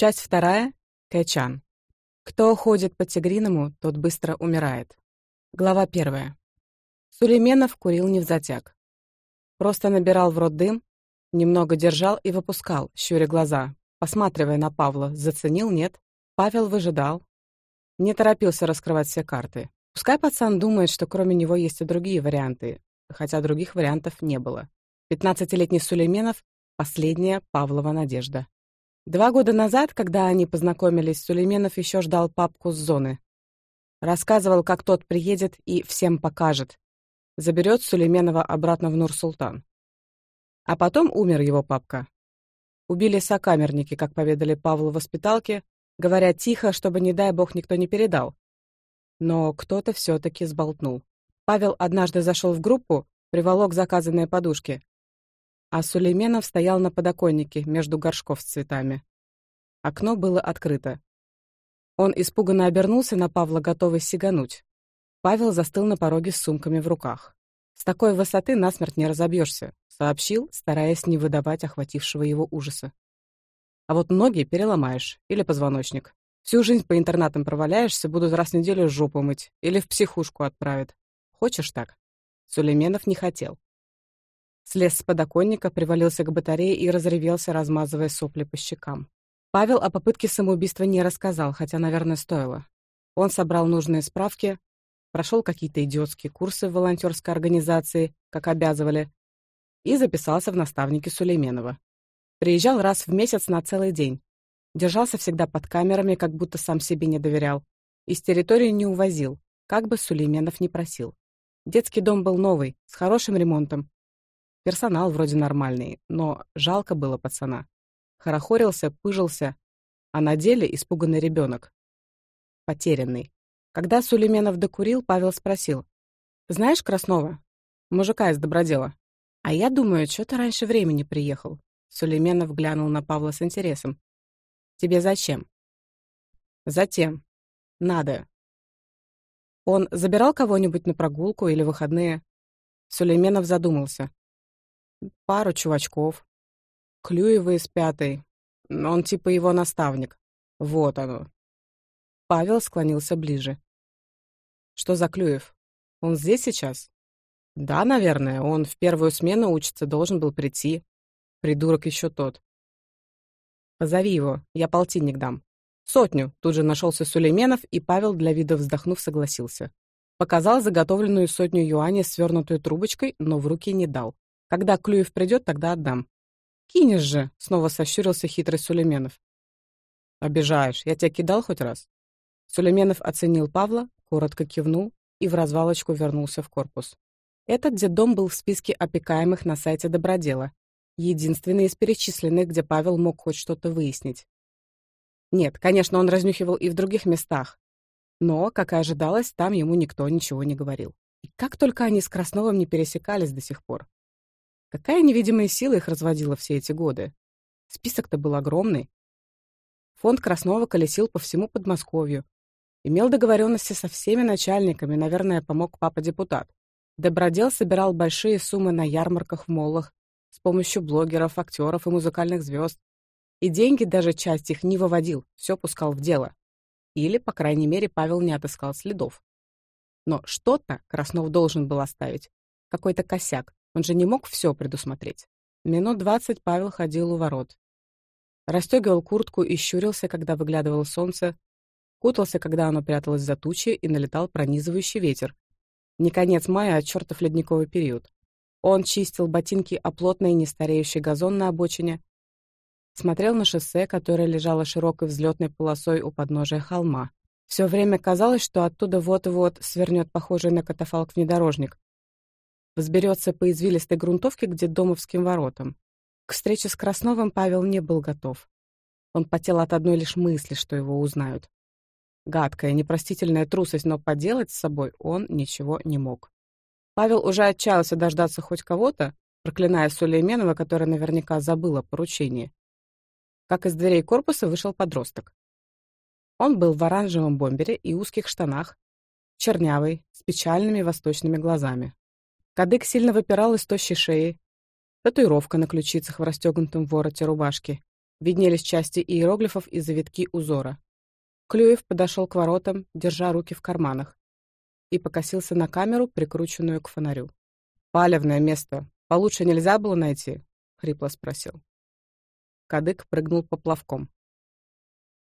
Часть вторая. Кэчан. Кто ходит по тигриному, тот быстро умирает. Глава первая. Сулейменов курил не в затяг. Просто набирал в рот дым, немного держал и выпускал, щуря глаза, посматривая на Павла. Заценил, нет? Павел выжидал. Не торопился раскрывать все карты. Пускай пацан думает, что кроме него есть и другие варианты, хотя других вариантов не было. Пятнадцатилетний Сулейменов — последняя Павлова надежда. Два года назад, когда они познакомились, Сулейменов еще ждал папку с зоны. Рассказывал, как тот приедет и всем покажет. Заберет Сулейменова обратно в Нур-Султан. А потом умер его папка. Убили сокамерники, как поведали Павлу воспиталке, говоря тихо, чтобы, не дай бог, никто не передал. Но кто-то все-таки сболтнул. Павел однажды зашел в группу, приволок заказанные подушки — а Сулейменов стоял на подоконнике между горшков с цветами. Окно было открыто. Он испуганно обернулся на Павла, готовый сигануть. Павел застыл на пороге с сумками в руках. «С такой высоты насмерть не разобьешься», — сообщил, стараясь не выдавать охватившего его ужаса. «А вот ноги переломаешь или позвоночник. Всю жизнь по интернатам проваляешься, будут раз в неделю жопу мыть или в психушку отправят. Хочешь так?» Сулейменов не хотел. Слез с подоконника, привалился к батарее и разревелся, размазывая сопли по щекам. Павел о попытке самоубийства не рассказал, хотя, наверное, стоило. Он собрал нужные справки, прошел какие-то идиотские курсы в волонтерской организации, как обязывали, и записался в наставники Сулейменова. Приезжал раз в месяц на целый день. Держался всегда под камерами, как будто сам себе не доверял. Из территории не увозил, как бы Сулейменов не просил. Детский дом был новый, с хорошим ремонтом. Персонал вроде нормальный, но жалко было пацана хорохорился, пыжился, а на деле испуганный ребенок. Потерянный. Когда Сулейменов докурил, Павел спросил. «Знаешь Краснова? Мужика из Добродела?» «А я думаю, что ты раньше времени приехал». Сулейменов глянул на Павла с интересом. «Тебе зачем?» «Затем. Надо». «Он забирал кого-нибудь на прогулку или выходные?» Сулейменов задумался. «Пару чувачков. Клюева из пятой. Он типа его наставник. Вот оно». Павел склонился ближе. «Что за Клюев? Он здесь сейчас?» «Да, наверное. Он в первую смену учится, должен был прийти. Придурок еще тот». «Позови его, я полтинник дам». «Сотню!» — тут же нашелся Сулейменов, и Павел, для вида вздохнув, согласился. Показал заготовленную сотню юаней, свернутую трубочкой, но в руки не дал. «Когда Клюев придет, тогда отдам кинешь же!» — снова сощурился хитрый Сулейменов. «Обижаешь. Я тебя кидал хоть раз?» Сулейменов оценил Павла, коротко кивнул и в развалочку вернулся в корпус. Этот детдом был в списке опекаемых на сайте Добродела, единственный из перечисленных, где Павел мог хоть что-то выяснить. Нет, конечно, он разнюхивал и в других местах, но, как и ожидалось, там ему никто ничего не говорил. И как только они с Красновым не пересекались до сих пор. Какая невидимая сила их разводила все эти годы? Список-то был огромный. Фонд Краснова колесил по всему Подмосковью. Имел договоренности со всеми начальниками, наверное, помог папа-депутат. Добродел собирал большие суммы на ярмарках в моллах с помощью блогеров, актеров и музыкальных звезд. И деньги даже часть их не выводил, все пускал в дело. Или, по крайней мере, Павел не отыскал следов. Но что-то Краснов должен был оставить. Какой-то косяк. Он же не мог все предусмотреть. Минут двадцать Павел ходил у ворот. Растегивал куртку и щурился, когда выглядывало солнце, кутался, когда оно пряталось за тучи, и налетал пронизывающий ветер. Не конец мая, а чертов ледниковый период. Он чистил ботинки о плотный нестареющий газон на обочине, смотрел на шоссе, которое лежало широкой взлетной полосой у подножия холма. Все время казалось, что оттуда вот-вот свернет похожий на катафалк внедорожник, взберется по извилистой грунтовке где домовским воротам. К встрече с Красновым Павел не был готов. Он потел от одной лишь мысли, что его узнают. Гадкая, непростительная трусость, но поделать с собой он ничего не мог. Павел уже отчаялся дождаться хоть кого-то, проклиная Сулейменова, которая наверняка забыла поручение. Как из дверей корпуса вышел подросток. Он был в оранжевом бомбере и узких штанах, чернявый, с печальными восточными глазами. Кадык сильно выпирал из тощей шеи. Татуировка на ключицах в расстегнутом вороте рубашки. Виднелись части иероглифов и завитки узора. Клюев подошел к воротам, держа руки в карманах, и покосился на камеру, прикрученную к фонарю. «Палевное место. Получше нельзя было найти?» — хрипло спросил. Кадык прыгнул по плавком.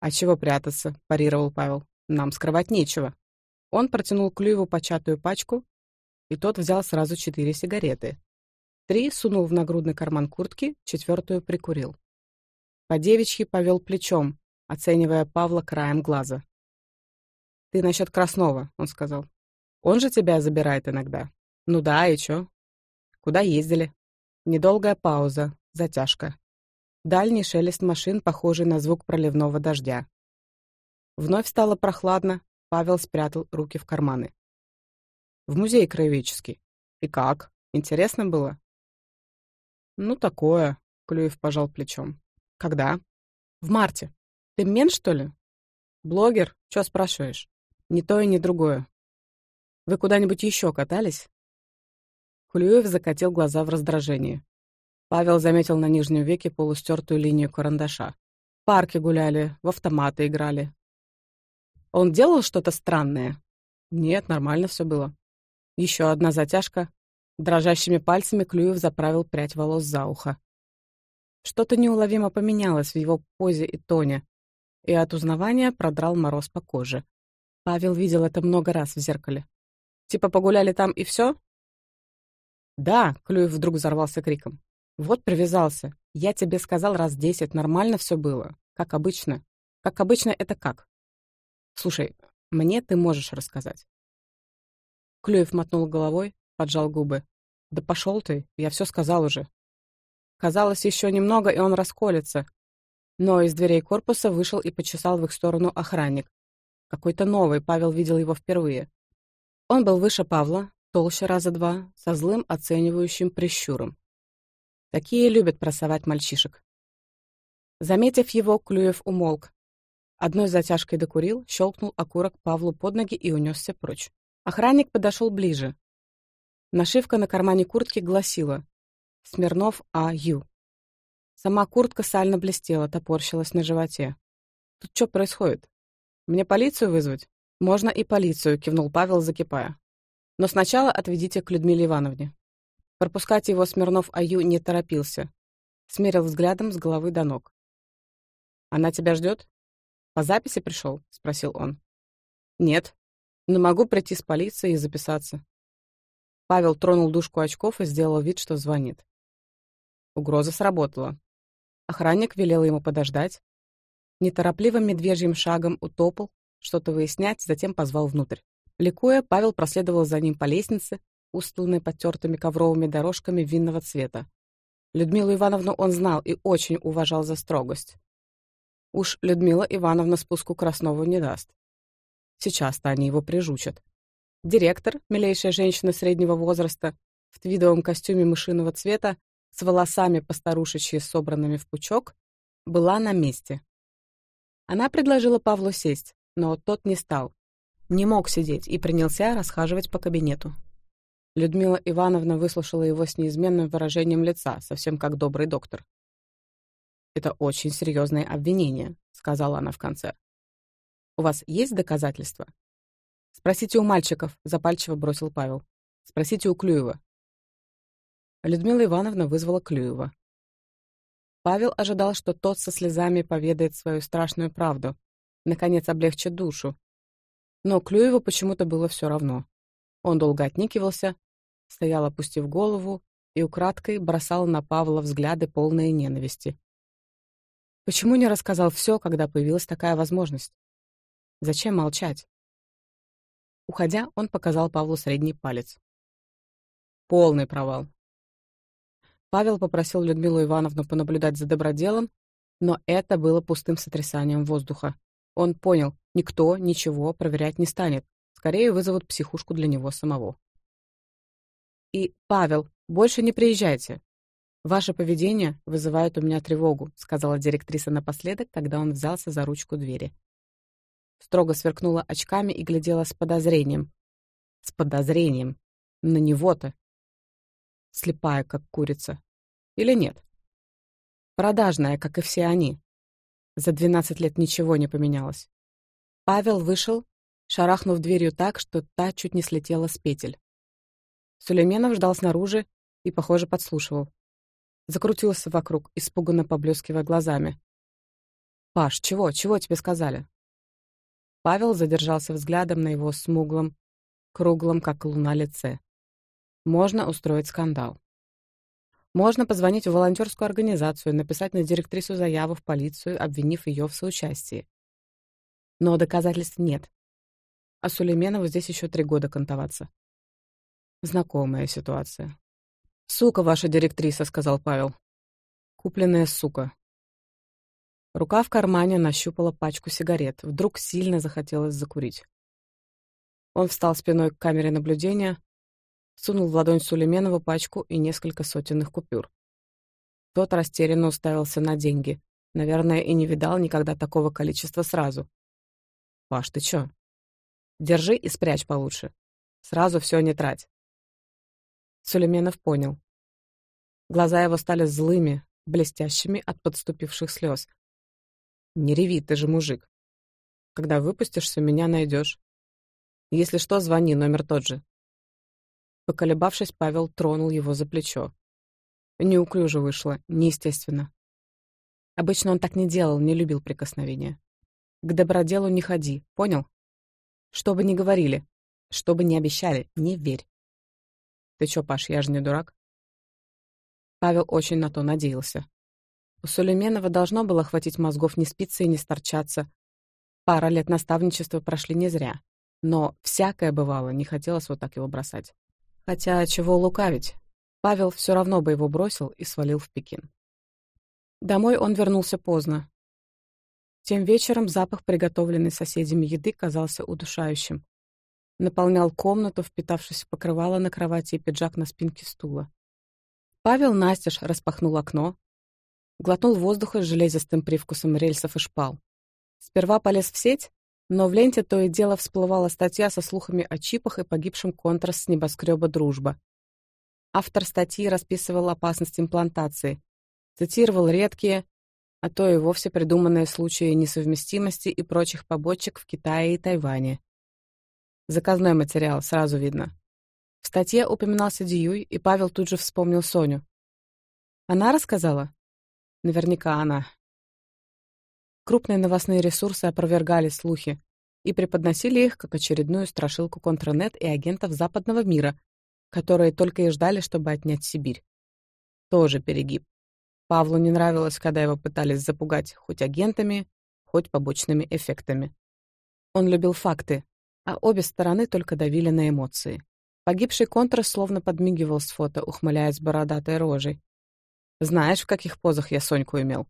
«А чего прятаться?» — парировал Павел. «Нам скрывать нечего». Он протянул Клюеву початую пачку, и тот взял сразу четыре сигареты. Три сунул в нагрудный карман куртки, четвертую прикурил. По девичьи повел плечом, оценивая Павла краем глаза. «Ты насчет Краснова», — он сказал. «Он же тебя забирает иногда». «Ну да, и чё?» «Куда ездили?» Недолгая пауза, затяжка. Дальний шелест машин, похожий на звук проливного дождя. Вновь стало прохладно, Павел спрятал руки в карманы в музей краеведческий. И как? Интересно было?» «Ну, такое», — Клюев пожал плечом. «Когда?» «В марте. Ты мен, что ли?» «Блогер? Чё спрашиваешь?» «Ни то и ни другое. Вы куда-нибудь еще катались?» Клюев закатил глаза в раздражении. Павел заметил на нижнем веке полустертую линию карандаша. В парке гуляли, в автоматы играли. «Он делал что-то странное?» «Нет, нормально все было». Еще одна затяжка. Дрожащими пальцами Клюев заправил прядь волос за ухо. Что-то неуловимо поменялось в его позе и тоне, и от узнавания продрал мороз по коже. Павел видел это много раз в зеркале. «Типа погуляли там и все? «Да!» — Клюев вдруг взорвался криком. «Вот привязался. Я тебе сказал раз десять, нормально все было. Как обычно. Как обычно это как? Слушай, мне ты можешь рассказать. Клюев мотнул головой, поджал губы. «Да пошел ты, я все сказал уже». Казалось, еще немного, и он расколется. Но из дверей корпуса вышел и почесал в их сторону охранник. Какой-то новый, Павел видел его впервые. Он был выше Павла, толще раза два, со злым оценивающим прищуром. Такие любят просовать мальчишек. Заметив его, Клюев умолк. Одной затяжкой докурил, щелкнул окурок Павлу под ноги и унесся прочь. Охранник подошел ближе. Нашивка на кармане куртки гласила «Смирнов А.Ю». Сама куртка сально блестела, топорщилась на животе. «Тут что происходит? Мне полицию вызвать?» «Можно и полицию», — кивнул Павел, закипая. «Но сначала отведите к Людмиле Ивановне». Пропускать его Смирнов А.Ю. не торопился. Смерил взглядом с головы до ног. «Она тебя ждет? «По записи пришел?» — спросил он. «Нет», но могу прийти с полицией и записаться. Павел тронул дужку очков и сделал вид, что звонит. Угроза сработала. Охранник велел ему подождать. Неторопливым медвежьим шагом утопал, что-то выяснять, затем позвал внутрь. Ликуя, Павел проследовал за ним по лестнице, устланной потертыми ковровыми дорожками винного цвета. Людмилу Ивановну он знал и очень уважал за строгость. Уж Людмила Ивановна спуску Краснову не даст сейчас они его прижучат. Директор, милейшая женщина среднего возраста, в твидовом костюме мышиного цвета, с волосами постарушечьи собранными в пучок, была на месте. Она предложила Павлу сесть, но тот не стал. Не мог сидеть и принялся расхаживать по кабинету. Людмила Ивановна выслушала его с неизменным выражением лица, совсем как добрый доктор. «Это очень серьезное обвинение, — сказала она в конце. У вас есть доказательства?» «Спросите у мальчиков», — запальчиво бросил Павел. «Спросите у Клюева». Людмила Ивановна вызвала Клюева. Павел ожидал, что тот со слезами поведает свою страшную правду, наконец облегчит душу. Но Клюеву почему-то было все равно. Он долго отникивался, стоял, опустив голову, и украдкой бросал на Павла взгляды полные ненависти. Почему не рассказал все, когда появилась такая возможность? Зачем молчать? Уходя, он показал Павлу средний палец. Полный провал. Павел попросил Людмилу Ивановну понаблюдать за доброделом, но это было пустым сотрясанием воздуха. Он понял, никто ничего проверять не станет. Скорее вызовут психушку для него самого. «И, Павел, больше не приезжайте. Ваше поведение вызывает у меня тревогу», сказала директриса напоследок, когда он взялся за ручку двери строго сверкнула очками и глядела с подозрением. С подозрением. На него-то. Слепая, как курица. Или нет? Продажная, как и все они. За 12 лет ничего не поменялось. Павел вышел, шарахнув дверью так, что та чуть не слетела с петель. Сулейменов ждал снаружи и, похоже, подслушивал. Закрутился вокруг, испуганно поблескивая глазами. «Паш, чего? Чего тебе сказали?» Павел задержался взглядом на его смуглом, круглом, как луна, лице. Можно устроить скандал. Можно позвонить в волонтерскую организацию, написать на директрису заяву в полицию, обвинив ее в соучастии. Но доказательств нет. А Сулейменову здесь еще три года кантоваться. Знакомая ситуация. «Сука ваша директриса», — сказал Павел. «Купленная сука», Рука в кармане нащупала пачку сигарет. Вдруг сильно захотелось закурить. Он встал спиной к камере наблюдения, сунул в ладонь Сулейменова пачку и несколько сотенных купюр. Тот растерянно уставился на деньги. Наверное, и не видал никогда такого количества сразу. «Паш, ты чё?» «Держи и спрячь получше. Сразу всё не трать». Сулейменов понял. Глаза его стали злыми, блестящими от подступивших слёз. Не реви, ты же мужик. Когда выпустишься, меня найдешь. Если что, звони, номер тот же. Поколебавшись, Павел тронул его за плечо. Неуклюже вышло, неестественно. Обычно он так не делал, не любил прикосновения. К доброделу не ходи, понял? Что бы ни говорили, что бы ни обещали, не верь. Ты чё, Паш, я же не дурак? Павел очень на то надеялся. У Сулейменова должно было хватить мозгов не спиться и не сторчаться. Пара лет наставничества прошли не зря. Но всякое бывало, не хотелось вот так его бросать. Хотя чего лукавить, Павел все равно бы его бросил и свалил в Пекин. Домой он вернулся поздно. Тем вечером запах, приготовленный соседями еды, казался удушающим. Наполнял комнату, впитавшись в покрывало на кровати и пиджак на спинке стула. Павел настежь распахнул окно, глотнул воздуха с железистым привкусом рельсов и шпал. Сперва полез в сеть, но в ленте то и дело всплывала статья со слухами о чипах и погибшем контраст с небоскреба «Дружба». Автор статьи расписывал опасность имплантации, цитировал редкие, а то и вовсе придуманные случаи несовместимости и прочих побочек в Китае и Тайване. Заказной материал, сразу видно. В статье упоминался Диюй, и Павел тут же вспомнил Соню. Она рассказала? Наверняка она. Крупные новостные ресурсы опровергали слухи и преподносили их как очередную страшилку контрнет и агентов западного мира, которые только и ждали, чтобы отнять Сибирь. Тоже перегиб. Павлу не нравилось, когда его пытались запугать хоть агентами, хоть побочными эффектами. Он любил факты, а обе стороны только давили на эмоции. Погибший контр словно подмигивал с фото, ухмыляясь бородатой рожей, знаешь, в каких позах я Соньку имел?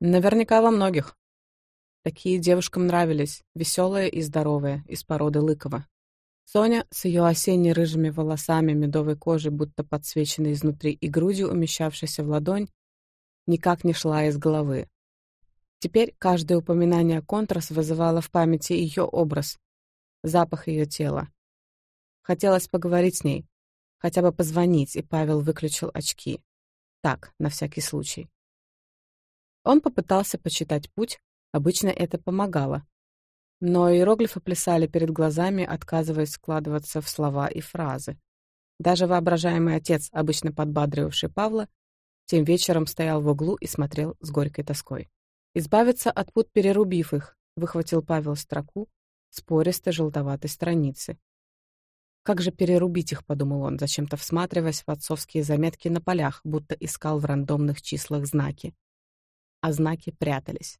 Наверняка во многих. Такие девушкам нравились, веселые и здоровые, из породы Лыкова. Соня с ее осенне-рыжими волосами, медовой кожей, будто подсвеченной изнутри, и грудью, умещавшейся в ладонь, никак не шла из головы. Теперь каждое упоминание контрас вызывало в памяти ее образ, запах ее тела. Хотелось поговорить с ней, хотя бы позвонить, и Павел выключил очки. Так, на всякий случай. Он попытался почитать путь, обычно это помогало. Но иероглифы плясали перед глазами, отказываясь складываться в слова и фразы. Даже воображаемый отец, обычно подбадривавший Павла, тем вечером стоял в углу и смотрел с горькой тоской. «Избавиться от пут, перерубив их», — выхватил Павел строку с пористой желтоватой страницы. Как же перерубить их, подумал он, зачем-то всматриваясь в отцовские заметки на полях, будто искал в рандомных числах знаки. А знаки прятались.